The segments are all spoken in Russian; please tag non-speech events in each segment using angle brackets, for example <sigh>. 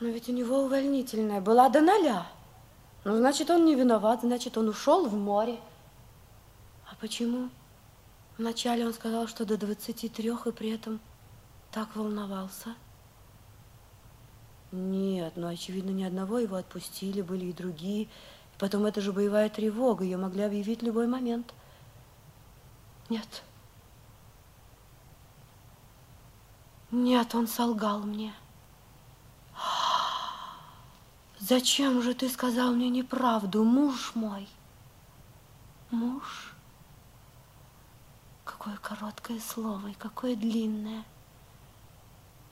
Но ведь у него увольнительная была до ноля. Ну, значит, он не виноват, значит, он ушел в море. А почему? Вначале он сказал, что до 23 и при этом так волновался. Нет, ну, очевидно, ни одного его отпустили, были и другие. Потом это же боевая тревога, ее могли объявить в любой момент. Нет. Нет, он солгал мне. Зачем же ты сказал мне неправду, муж мой? Муж? Какое короткое слово и какое длинное.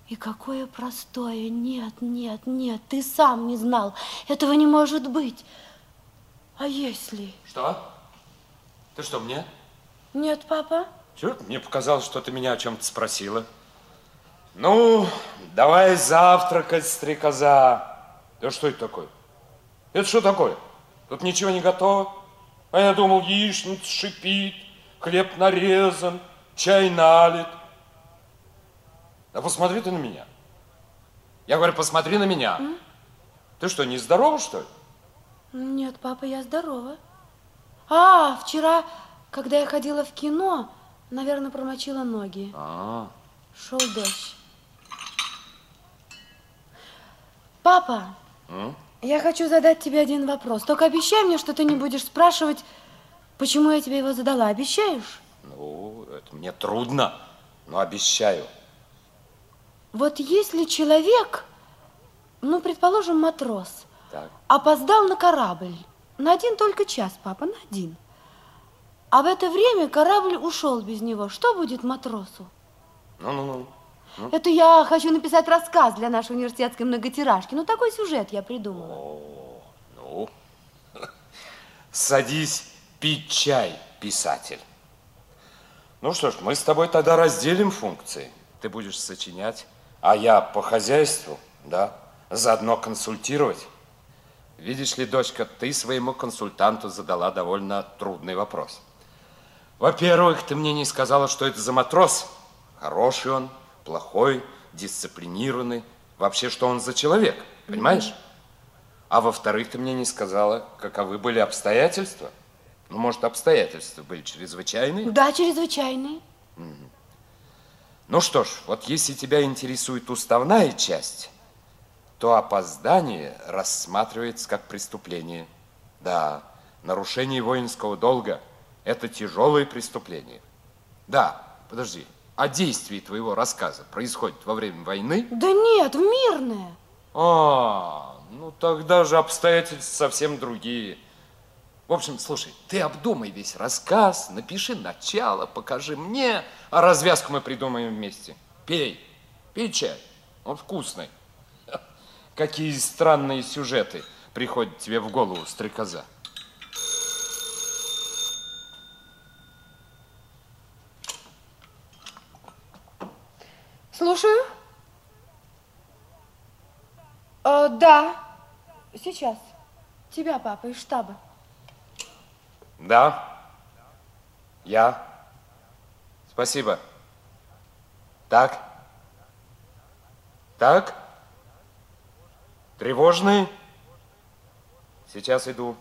И какое простое. Нет, нет, нет, ты сам не знал. Этого не может быть. А если? Что? Ты что, мне? Нет, папа. Чего? Мне показалось, что ты меня о чем-то спросила. Ну, давай завтракать, стрекоза. Да что это такое? Это что такое? Тут ничего не готово. А я думал, яичница шипит, хлеб нарезан, чай налит. Да посмотри ты на меня. Я говорю, посмотри на меня. М? Ты что, не здорова, что ли? Нет, папа, я здорова. А, вчера, когда я ходила в кино, наверное, промочила ноги. А. Шел дождь. Папа, М? я хочу задать тебе один вопрос. Только обещай мне, что ты не будешь спрашивать, почему я тебе его задала. Обещаешь? Ну, это мне трудно, но обещаю. Вот если человек, ну, предположим, матрос, так. опоздал на корабль на один только час, папа, на один. А в это время корабль ушел без него. Что будет матросу? Ну-ну-ну. Ну? Это я хочу написать рассказ для нашей университетской многотиражки. Ну, такой сюжет я придумала. О, ну, садись пить чай, писатель. Ну что ж, мы с тобой тогда разделим функции. Ты будешь сочинять, а я по хозяйству, да, заодно консультировать. Видишь ли, дочка, ты своему консультанту задала довольно трудный вопрос. Во-первых, ты мне не сказала, что это за матрос. Хороший он, плохой, дисциплинированный. Вообще, что он за человек, понимаешь? А во-вторых, ты мне не сказала, каковы были обстоятельства. Ну, может, обстоятельства были чрезвычайные? Да, чрезвычайные. Угу. Ну что ж, вот если тебя интересует уставная часть, то опоздание рассматривается как преступление. Да, нарушение воинского долга – это тяжелое преступление. Да, подожди, а действие твоего рассказа происходит во время войны? Да нет, в мирное. А, ну тогда же обстоятельства совсем другие. В общем, слушай, ты обдумай весь рассказ, напиши начало, покажи мне, а развязку мы придумаем вместе. Пей, пей чай, он вкусный. <laughs> Какие странные сюжеты приходят тебе в голову, стрекоза. Слушаю. Э, да, сейчас. Тебя, папа, из штаба. Да, я. Спасибо. Так. Так. Тревожный. Сейчас иду.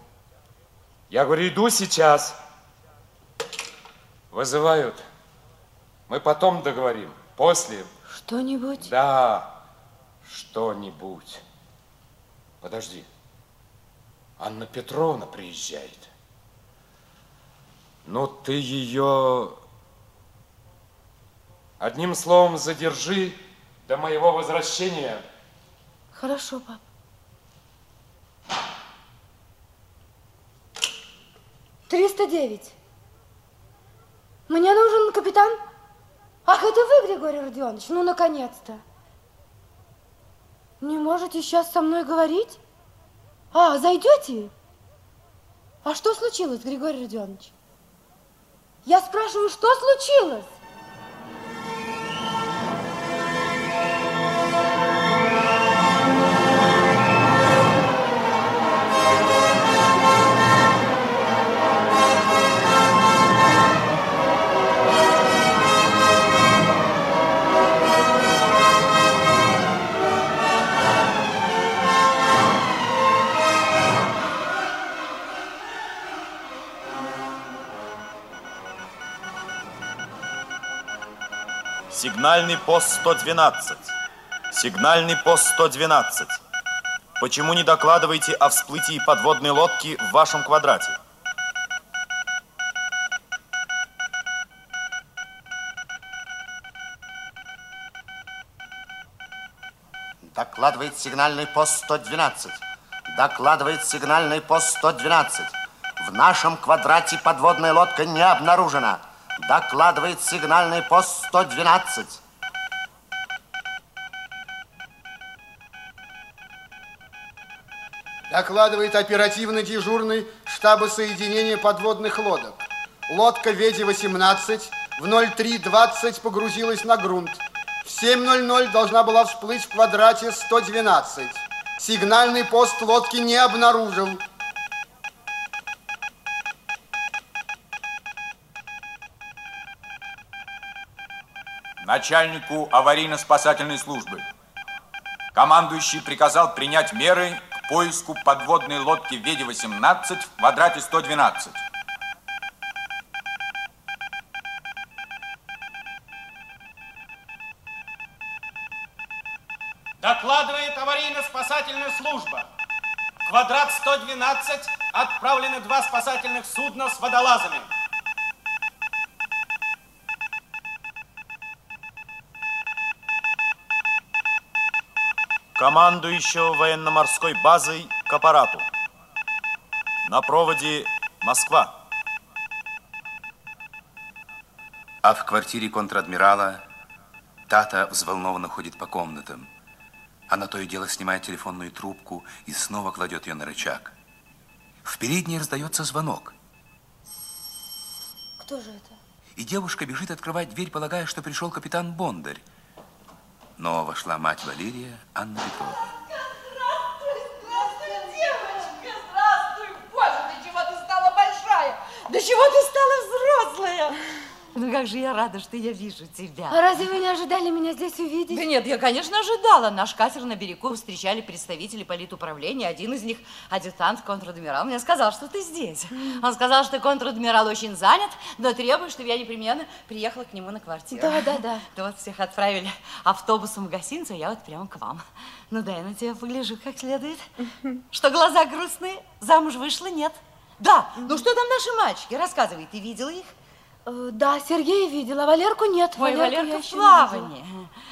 Я говорю, иду сейчас. Вызывают. Мы потом договорим. После. Что-нибудь? Да, что-нибудь. Подожди. Анна Петровна приезжает. Но ты ее... Одним словом, задержи до моего возвращения. Хорошо, пап. Триста девять. Мне нужен капитан... Ах, это вы, Григорий Родионович? Ну, наконец-то. Не можете сейчас со мной говорить? А, зайдете? А что случилось, Григорий Родионович? Я спрашиваю, что случилось? Сигнальный пост 112. Сигнальный пост 112. Почему не докладываете о всплытии подводной лодки в вашем квадрате? Докладывает сигнальный пост 112. Докладывает сигнальный пост 112. В нашем квадрате подводная лодка не обнаружена. Докладывает сигнальный пост 112. Докладывает оперативно дежурный штаба соединения подводных лодок. Лодка Веди-18 в 03.20 погрузилась на грунт. В 7.00 должна была всплыть в квадрате 112. Сигнальный пост лодки не обнаружил. Начальнику аварийно-спасательной службы. Командующий приказал принять меры к поиску подводной лодки Веди-18 в квадрате 112. Докладывает аварийно-спасательная служба. В квадрат 112 отправлены два спасательных судна с водолазами. Командующего военно-морской базой к аппарату. На проводе Москва. А в квартире контр-адмирала Тата взволнованно ходит по комнатам. Она то и дело снимает телефонную трубку и снова кладет ее на рычаг. В передней раздается звонок. Кто же это? И девушка бежит открывать дверь, полагая, что пришел капитан Бондарь. Но вошла мать Валерия, Анна Петровна. До чего ты стала взрослая! Ну как же я рада, что я вижу тебя. А разве вы не ожидали меня здесь увидеть? Да нет, я, конечно, ожидала. Наш катер на берегу встречали представители политуправления. Один из них, адъютант, контр-адмирал, мне сказал, что ты здесь. Он сказал, что контр-адмирал очень занят, но требует, чтобы я непременно приехала к нему на квартиру. Да, да, да. <laughs> Да вот всех отправили автобусом в гостиницу, а я вот прямо к вам. Ну дай на тебя погляжу как следует. Что глаза грустные? Замуж вышла? Нет. Да, ну что там наши мальчики? Рассказывай, ты видела их? Э, Да, Сергея видела, а Валерку нет. Ой, Валерку Валерка в плавании.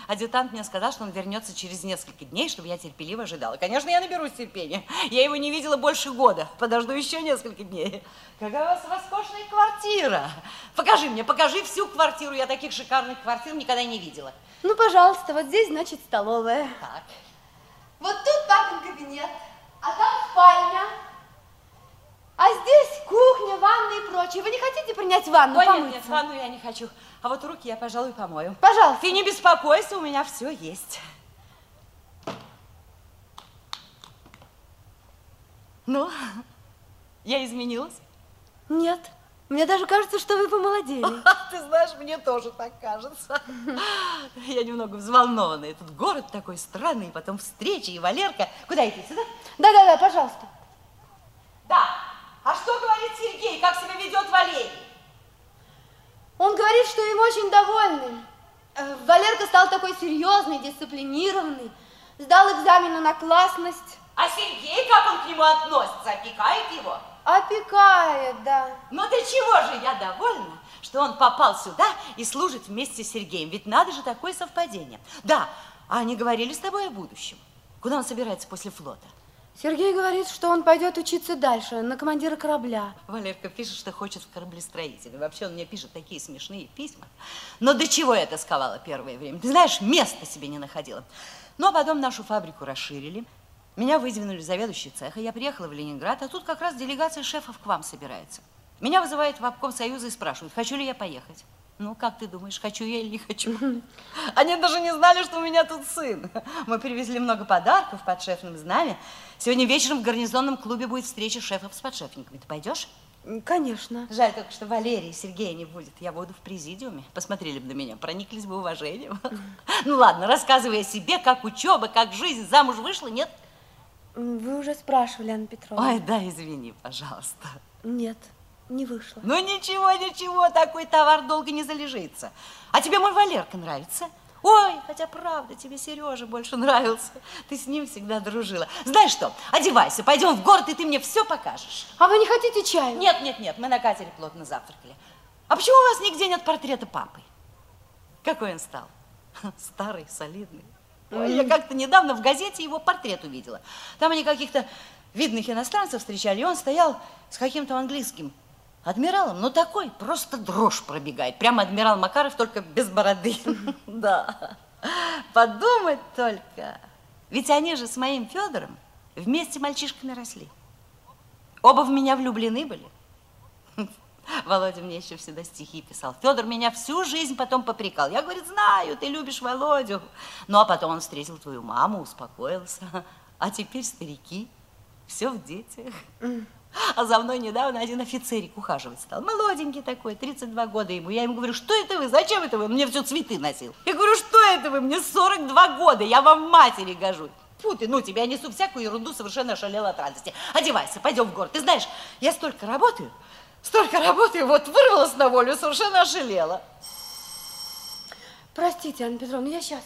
Адъютант мне сказал, что он вернется через несколько дней, чтобы я терпеливо ожидала. Конечно, я наберусь терпения. Я его не видела больше года. Подожду еще несколько дней. Какая у вас роскошная квартира. Покажи мне, покажи всю квартиру. Я таких шикарных квартир никогда не видела. Ну, пожалуйста, вот здесь, значит, столовая. Так. Вот тут папин кабинет, а там спальня. А здесь кухня, ванна и прочее. Вы не хотите принять ванну, Ой, нет, помыться? нет, ванну я не хочу. А вот руки я, пожалуй, помою. Пожалуйста. Ты не беспокойся, у меня все есть. Ну, я изменилась? Нет, мне даже кажется, что вы помолодели. <laughs> Ты знаешь, мне тоже так кажется. Я немного взволнована. Этот город такой странный, потом встречи, и Валерка. Куда идти, сюда? Да-да-да, пожалуйста. А что говорит Сергей, как себя ведет Валерий? Он говорит, что им очень довольны. Э, Валерка стал такой серьезный, дисциплинированный, сдал экзамены на классность. А Сергей, как он к нему относится, опекает его? Опекает, да. Ну до чего же я довольна, что он попал сюда и служит вместе с Сергеем. Ведь надо же такое совпадение. Да, а они говорили с тобой о будущем. Куда он собирается после флота? Сергей говорит, что он пойдет учиться дальше, на командира корабля. Валерка пишет, что хочет в кораблестроителя. Вообще он мне пишет такие смешные письма. Но до чего я тосковала первое время? Ты знаешь, места себе не находила. Ну, а потом нашу фабрику расширили. Меня выдвинули заведующий цеха. Я приехала в Ленинград, а тут как раз делегация шефов к вам собирается. Меня вызывают в обком союза и спрашивают, хочу ли я поехать. Ну, как ты думаешь, хочу я или не хочу? Они даже не знали, что у меня тут сын. Мы привезли много подарков под шефным знамя. Сегодня вечером в гарнизонном клубе будет встреча шефов с подшефниками. Ты пойдешь? Конечно. Жаль только, что Валерии и Сергея не будет. Я буду в президиуме. Посмотрели бы на меня, прониклись бы уважением. Ну ладно, рассказывай о себе, как учеба, как жизнь. Замуж вышла, нет? Вы уже спрашивали, Анна Петровна. Ой, да, извини, пожалуйста. Нет, не вышло. Ну ничего, ничего, такой товар долго не залежится. А тебе мой Валерка нравится? Ой, хотя правда, тебе Сережа больше нравился. Ты с ним всегда дружила. Знаешь что, одевайся, пойдем в город, и ты мне все покажешь. А вы не хотите чаю? Нет, нет, нет, мы на катере плотно завтракали. А почему у вас нигде нет портрета папы? Какой он стал? Старый, солидный. Ой, я как-то недавно в газете его портрет увидела. Там они каких-то видных иностранцев встречали, и он стоял с каким-то английским адмиралом. Ну, такой, просто дрожь пробегает. Прямо адмирал Макаров, только без бороды. <laughs> Да, подумать только. Ведь они же с моим Федором вместе мальчишками росли. Оба в меня влюблены были. <laughs> Володя мне еще всегда стихи писал. Федор меня всю жизнь потом попрекал. Я, говорит, знаю, ты любишь Володю. Ну, а потом он встретил твою маму, успокоился. <laughs> А теперь старики, все в детях. А за мной недавно один офицерик ухаживать стал. Молоденький такой, 32 года ему. Я ему говорю, что это вы, зачем это вы? Он мне все цветы носил. Я говорю, что это вы, мне 42 года, я вам матери гожусь. Фу ты, ну тебя несу всякую ерунду, совершенно ошалела от радости. Одевайся, пойдем в город. Ты знаешь, я столько работаю, столько работаю, вот вырвалась на волю, совершенно ошалела. Простите, Анна Петровна, я сейчас.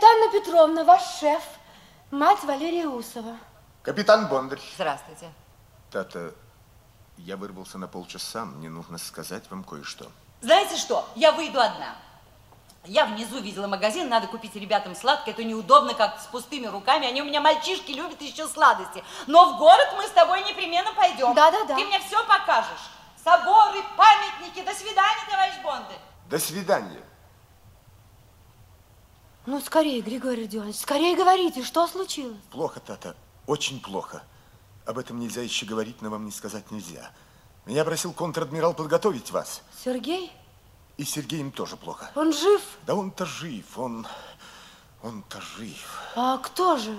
Это Анна Петровна, ваш шеф, мать Валерия Усова. Капитан Бондарь. Здравствуйте. Тата, я вырвался на полчаса, мне нужно сказать вам кое-что. Знаете что, я выйду одна. Я внизу видела магазин, надо купить ребятам сладкое, это неудобно как с пустыми руками, они у меня мальчишки любят еще сладости. Но в город мы с тобой непременно пойдем. Да-да-да. Ты мне все покажешь. Соборы, памятники. До свидания, товарищ Бонды. До свидания. Ну, скорее, Григорий Родионович, скорее говорите, что случилось? Плохо, Тата, очень плохо. Об этом нельзя еще говорить, но вам не сказать нельзя. Меня просил контр-адмирал подготовить вас. Сергей? И Сергеем тоже плохо. Он жив? Да он-то жив, он... Он-то жив. А кто же?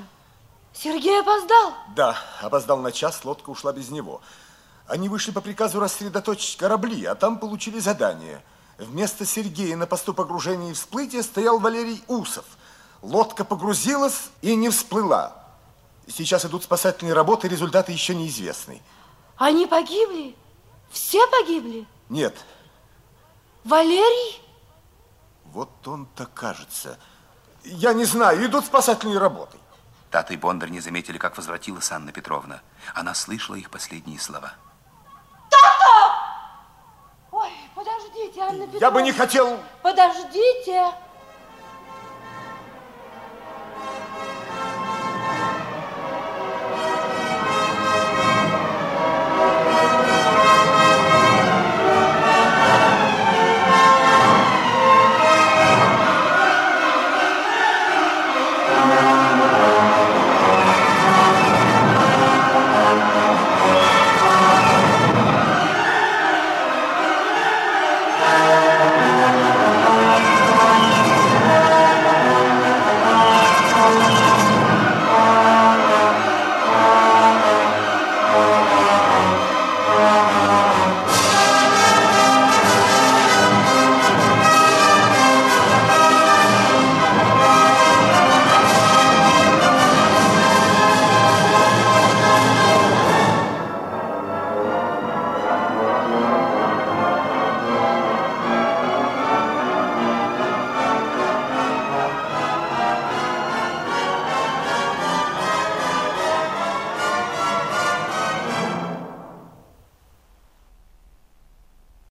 Сергей опоздал? Да, опоздал на час, лодка ушла без него. Они вышли по приказу рассредоточить корабли, а там получили задание. Вместо Сергея на посту погружения и всплытия стоял Валерий Усов. Лодка погрузилась и не всплыла. Сейчас идут спасательные работы, результаты еще неизвестны. Они погибли? Все погибли? Нет, Валерий? вот он-то кажется. Я не знаю, идут спасательные работы. Тата и Бондарь не заметили, как возвратилась Анна Петровна. Она слышала их последние слова. Ой, подождите, Анна Петровна. Я бы не хотел... Подождите.